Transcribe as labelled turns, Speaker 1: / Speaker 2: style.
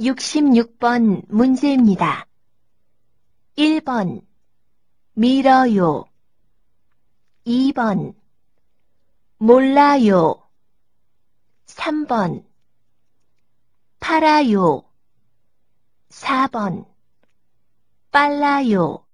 Speaker 1: 66번 문제입니다. 1번 밀어요. 2번 몰라요. 3번 팔아요. 4번 빨라요.